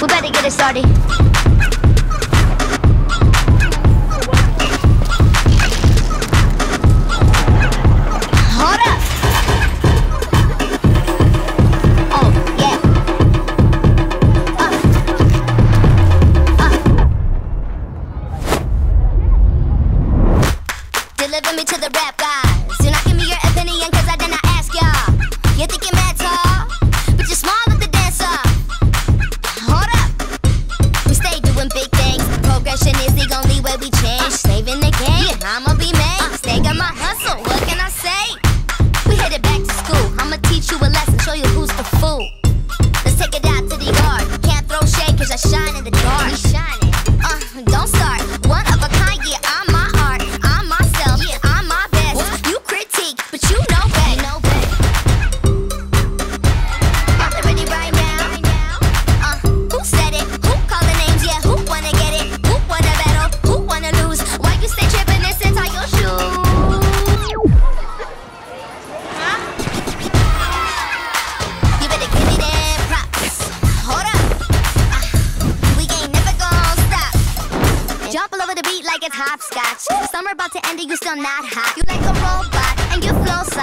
We better get it started. Hold up. Oh, yeah. Uh. Uh. Deliver me to the rap guys. Do not give me your Jump all over the beat like it's hopscotch. Summer about to end and you still not hot. You like a robot and you flow so